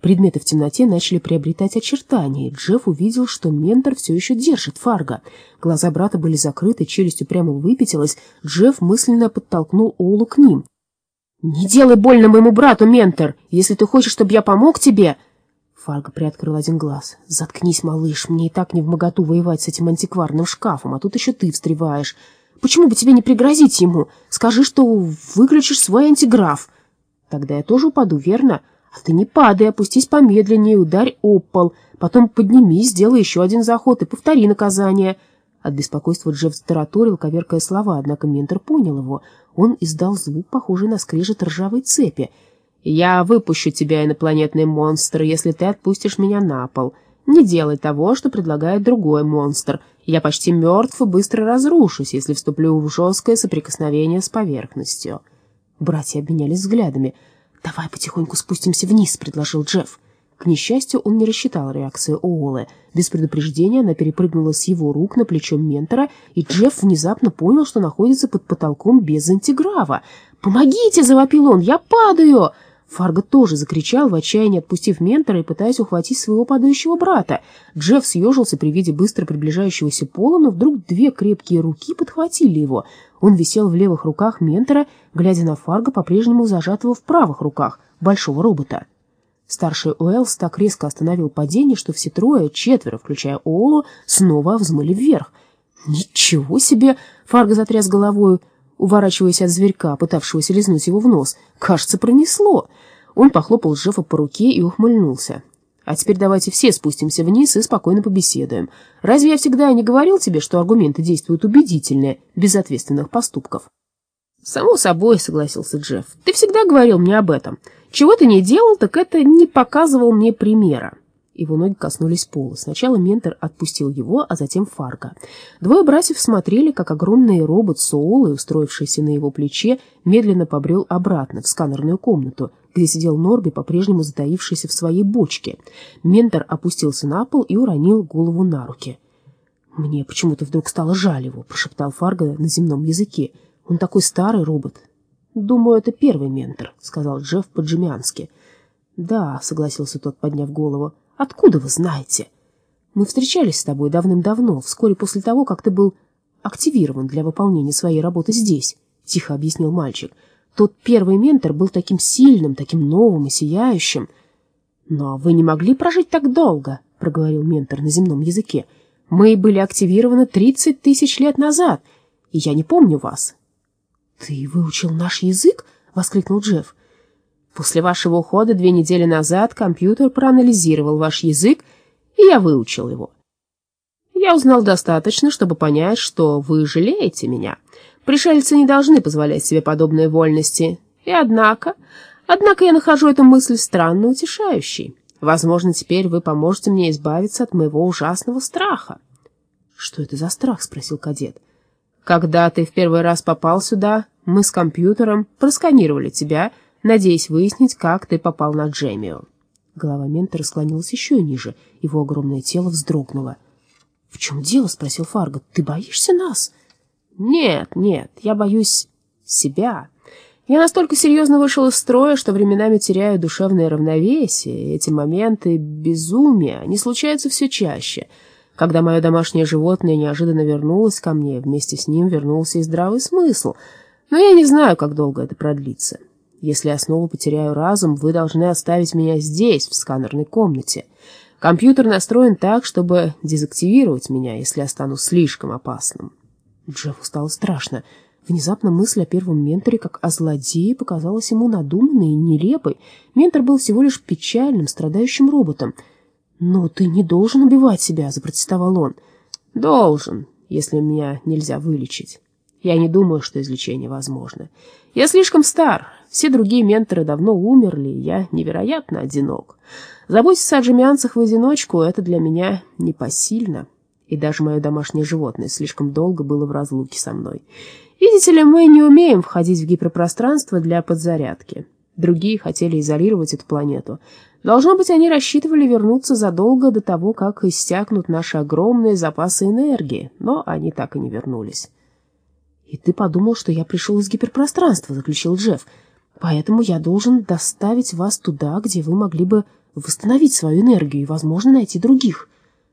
Предметы в темноте начали приобретать очертания, и Джефф увидел, что ментор все еще держит Фарго. Глаза брата были закрыты, челюсть упрямо выпятилась. Джефф мысленно подтолкнул Олу к ним. «Не делай больно моему брату, ментор! Если ты хочешь, чтобы я помог тебе...» Фарго приоткрыл один глаз. «Заткнись, малыш, мне и так не в моготу воевать с этим антикварным шкафом, а тут еще ты встреваешь. Почему бы тебе не пригрозить ему? Скажи, что выключишь свой антиграф. Тогда я тоже упаду, верно?» А ты не падай, опустись помедленнее, ударь об пол. Потом поднимись, сделай еще один заход и повтори наказание. От беспокойства Джефф затараторил, коверкая слова, однако ментор понял его. Он издал звук, похожий на скрежет ржавой цепи. «Я выпущу тебя, инопланетный монстр, если ты отпустишь меня на пол. Не делай того, что предлагает другой монстр. Я почти мертв и быстро разрушусь, если вступлю в жесткое соприкосновение с поверхностью». Братья обменялись взглядами — «Давай потихоньку спустимся вниз», — предложил Джефф. К несчастью, он не рассчитал реакцию Оолы. Без предупреждения она перепрыгнула с его рук на плечо ментора, и Джефф внезапно понял, что находится под потолком без антиграва. «Помогите!» — завопил он. «Я падаю!» Фарго тоже закричал, в отчаянии отпустив ментора и пытаясь ухватить своего падающего брата. Джефф съежился при виде быстро приближающегося пола, но вдруг две крепкие руки подхватили его. Он висел в левых руках ментора, глядя на Фарго, по-прежнему зажатого в правых руках большого робота. Старший Уэллс так резко остановил падение, что все трое, четверо, включая Оолу, снова взмыли вверх. «Ничего себе!» — Фарго затряс головою уворачиваясь от зверька, пытавшегося лизнуть его в нос. «Кажется, пронесло!» Он похлопал Джеффа по руке и ухмыльнулся. «А теперь давайте все спустимся вниз и спокойно побеседуем. Разве я всегда не говорил тебе, что аргументы действуют убедительнее, без ответственных поступков?» «Само собой», — согласился Джефф. «Ты всегда говорил мне об этом. Чего ты не делал, так это не показывал мне примера». Его ноги коснулись пола. Сначала ментор отпустил его, а затем Фарго. Двое братьев смотрели, как огромный робот Соулы, устроившийся на его плече, медленно побрел обратно в сканерную комнату, где сидел Норби, по-прежнему затаившийся в своей бочке. Ментор опустился на пол и уронил голову на руки. «Мне почему-то вдруг стало жаль его», — прошептал Фарго на земном языке. «Он такой старый робот». «Думаю, это первый ментор», — сказал Джефф по-джемиански. «Да», — согласился тот, подняв голову. Откуда вы знаете? Мы встречались с тобой давным-давно, вскоре после того, как ты был активирован для выполнения своей работы здесь, тихо объяснил мальчик. Тот первый ментор был таким сильным, таким новым и сияющим. Но вы не могли прожить так долго, проговорил ментор на земном языке. Мы были активированы тридцать тысяч лет назад, и я не помню вас. Ты выучил наш язык? воскликнул Джефф. После вашего ухода две недели назад компьютер проанализировал ваш язык, и я выучил его. Я узнал достаточно, чтобы понять, что вы жалеете меня. Пришельцы не должны позволять себе подобные вольности. И однако... Однако я нахожу эту мысль странно утешающей. Возможно, теперь вы поможете мне избавиться от моего ужасного страха. — Что это за страх? — спросил кадет. — Когда ты в первый раз попал сюда, мы с компьютером просканировали тебя — надеясь выяснить, как ты попал на Джемио. Голова ментора склонилась еще ниже, его огромное тело вздрогнуло. — В чем дело? — спросил Фарго. — Ты боишься нас? — Нет, нет, я боюсь себя. Я настолько серьезно вышел из строя, что временами теряю душевное равновесие. Эти моменты безумия, они случаются все чаще. Когда мое домашнее животное неожиданно вернулось ко мне, вместе с ним вернулся и здравый смысл. Но я не знаю, как долго это продлится. Если я снова потеряю разум, вы должны оставить меня здесь, в сканерной комнате. Компьютер настроен так, чтобы дезактивировать меня, если я стану слишком опасным. Джеффу стало страшно. Внезапно мысль о первом менторе, как о злодее, показалась ему надуманной и нелепой. Ментор был всего лишь печальным, страдающим роботом. «Но ты не должен убивать себя», — запротестовал он. «Должен, если меня нельзя вылечить». Я не думаю, что излечение возможно. Я слишком стар, все другие менторы давно умерли, я невероятно одинок. Заботиться о джемианцах в одиночку — это для меня непосильно. И даже мое домашнее животное слишком долго было в разлуке со мной. Видите ли, мы не умеем входить в гиперпространство для подзарядки. Другие хотели изолировать эту планету. Должно быть, они рассчитывали вернуться задолго до того, как иссякнут наши огромные запасы энергии, но они так и не вернулись. «И ты подумал, что я пришел из гиперпространства», — заключил Джефф. «Поэтому я должен доставить вас туда, где вы могли бы восстановить свою энергию и, возможно, найти других.